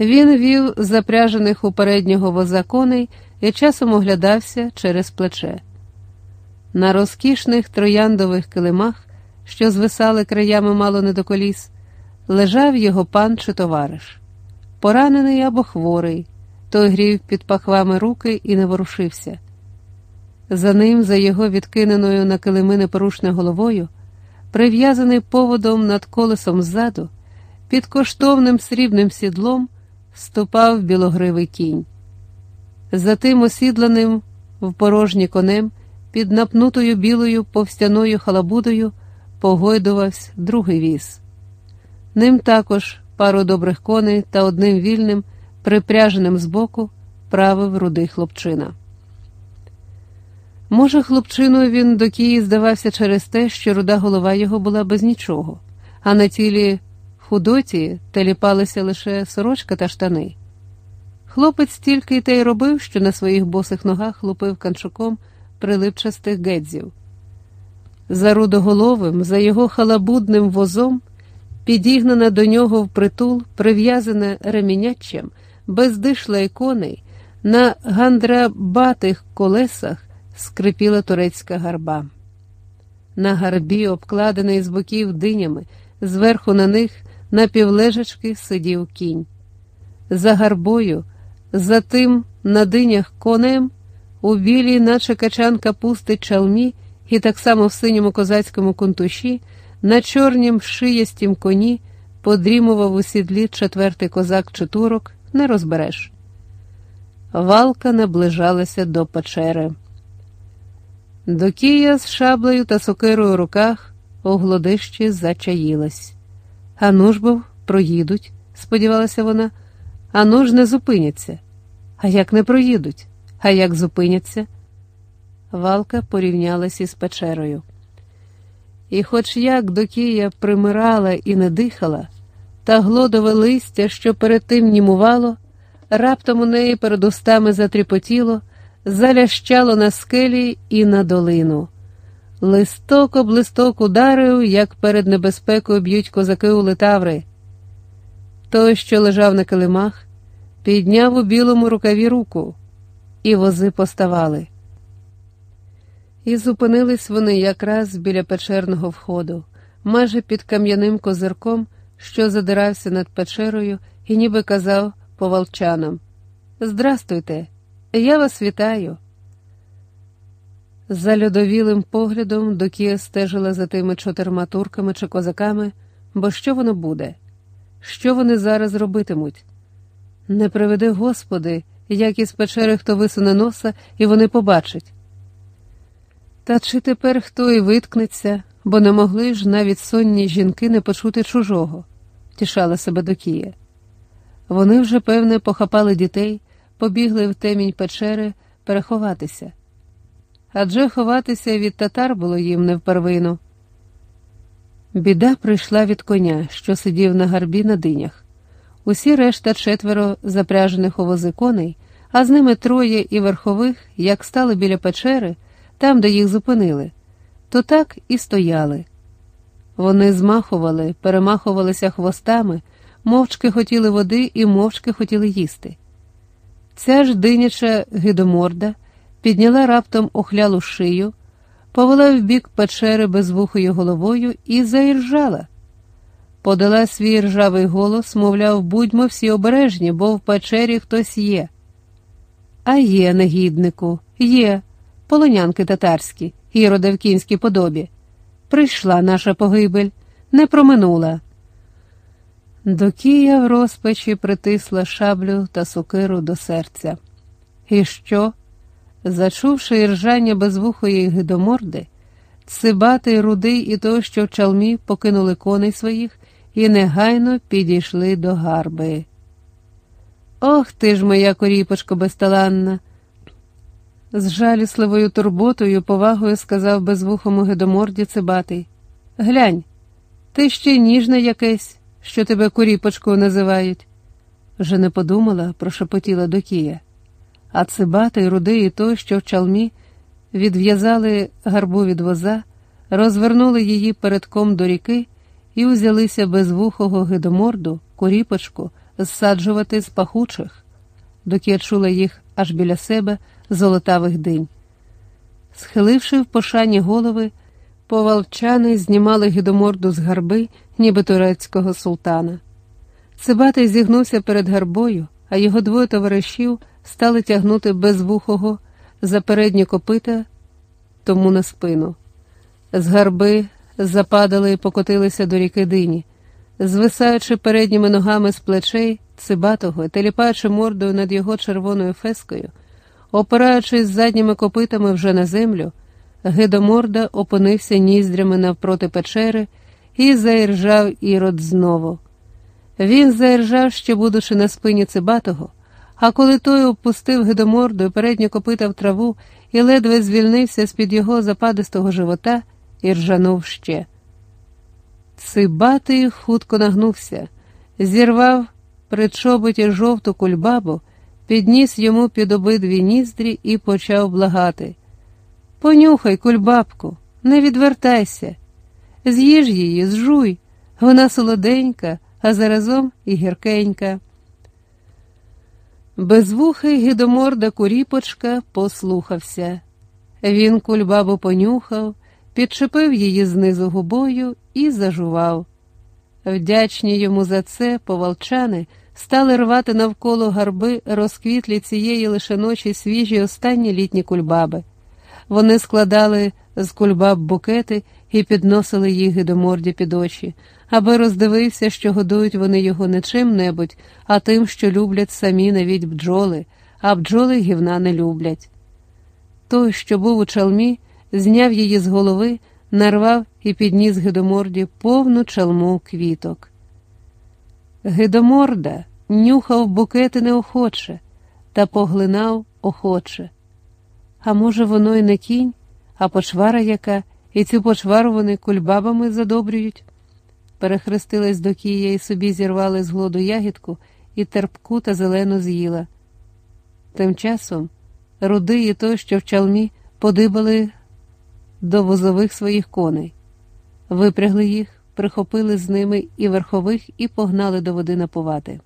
Він вів запряжених у переднього воза коней і часом оглядався через плече. На розкішних трояндових килимах, що звисали краями мало не до коліс, лежав його пан чи товариш, поранений або хворий, той грів під пахвами руки і не ворушився. За ним, за його відкиненою на килими непорушне головою, прив'язаний поводом над колесом ззаду, під коштовним срібним сідлом ступав білогривий кінь. За тим осідланим в порожні конем, під напнутою білою повстяною халабудою, погойдувався другий віз. Ним також пару добрих коней та одним вільним, припряженим збоку, правив рудий хлопчина. Може, хлопчиною він до Кії здавався через те, що руда голова його була без нічого, а на тілі худоті теліпалися лише сорочка та штани. Хлопець тільки й те й робив, що на своїх босих ногах лупив канчуком прилипчастих гедзів. За рудоголовим, за його халабудним возом, підігнана до нього впритул, прив'язане ремінячем, бездишле коней, на гандрабатих колесах скрипіла турецька гарба. На гарбі, обкладений з боків динями, зверху на них напівлежачки сидів кінь. За гарбою, за тим на динях конем, у білій, наче качан капусти чалмі, і так само в синьому козацькому кунтуші, на чорнім шиястім коні подрімував у сідлі четвертий козак чи турок, не розбереш. Валка наближалася до печери. До Кія з шаблею та сокирою у руках у глодищі зачаїлась. Ану ж бо проїдуть, сподівалася вона, ану ж не зупиняться. А як не проїдуть, а як зупиняться? Валка порівнялась із печерою. І, хоч як до Кія примирала і не дихала, та глодове листя, що перед тим німувало, раптом у неї перед устами затріпотіло залящало на скелі і на долину. Листок об листок ударив, як перед небезпекою б'ють козаки у литаври. Той, що лежав на килимах, підняв у білому рукаві руку, і вози поставали. І зупинились вони якраз біля печерного входу, майже під кам'яним козирком, що задирався над печерою, і ніби казав поволчанам Здрастуйте! Я вас вітаю. За льодовілим поглядом Докія стежила за тими чотирма турками чи козаками, бо що воно буде? Що вони зараз робитимуть? Не приведи, Господи, як із печери хто висуне носа, і вони побачать. Та чи тепер хто і виткнеться, бо не могли ж навіть сонні жінки не почути чужого, тішала себе Докія. Вони вже, певне, похапали дітей побігли в темінь печери переховатися. Адже ховатися від татар було їм не впервину. Біда прийшла від коня, що сидів на гарбі на динях. Усі решта четверо запряжених у вози коней, а з ними троє і верхових, як стали біля печери, там, де їх зупинили, то так і стояли. Вони змахували, перемахувалися хвостами, мовчки хотіли води і мовчки хотіли їсти. Ця ж диняча гидоморда підняла раптом охлялу шию, повела в бік печери безвухою головою і заіржала. Подала свій ржавий голос, мовляв, будьмо всі обережні, бо в печері хтось є. А є, негіднику, є, полонянки татарські, іроди в кінській подобі. Прийшла наша погибель, не проминула. Докія в розпачі притисла шаблю та сокиру до серця. І що? Зачувши іржання безвухої гидоморди, цибатий рудий і той, що в чалмі покинули коней своїх і негайно підійшли до гарби. Ох ти ж, моя коріпочко безталанна! З жалісливою турботою, повагою сказав безвухому гидоморді цибатий. Глянь, ти ще ніжне якесь що тебе куріпочкою називають. Вже не подумала, прошепотіла Докія. А цибатий, рудий і той, що в чалмі, відв'язали гарбу від воза, розвернули її передком до ріки і узялися безвухого гидоморду, куріпочку, зсаджувати з пахучих, доки я чула їх аж біля себе золотавих динь. Схиливши в пошані голови, повалчани знімали гідоморду з гарби, ніби турецького султана. Цибатий зігнувся перед гарбою, а його двоє товаришів стали тягнути безвухого за передні копита тому на спину. З гарби западали і покотилися до ріки дині, звисаючи передніми ногами з плечей цибатого, теліпаючи мордою над його червоною фескою, опираючись задніми копитами вже на землю, гидоморда опинився ніздрями навпроти печери і заіржав ірод знову. Він заіржав, ще будучи на спині цибатого, а коли той опустив гидоморду і передні копита в траву і ледве звільнився з-під його западистого живота і ржанув ще. Цибатий хутко нагнувся, зірвав при чоботі жовту кульбабу, підніс йому під обидві ніздрі і почав благати. Понюхай, кульбабку, не відвертайся, з'їж її, зжуй, вона солоденька, а заразом і гіркенька. Безвухий гідоморда куріпочка послухався. Він кульбабу понюхав, підчепив її знизу губою і зажував. Вдячні йому за це повалчани стали рвати навколо гарби розквітлі цієї лише ночі свіжі останні літні кульбаби. Вони складали з кульбаб букети і підносили їх гидоморді під очі, аби роздивився, що годують вони його не чим-небудь, а тим, що люблять самі навіть бджоли, а бджоли гівна не люблять. Той, що був у чалмі, зняв її з голови, нарвав і підніс гидоморді повну чалму квіток. Гидоморда нюхав букети неохоче та поглинав охоче. А може, воно й не кінь, а почвара яка, і цю почвару вони кульбабами задобрюють. Перехрестилась до кія і собі зірвали з глоду ягідку і терпку та зелену з'їла. Тим часом руди і той, що в чалмі, подибали до возових своїх коней, випрягли їх, прихопили з ними і верхових, і погнали до води напувати.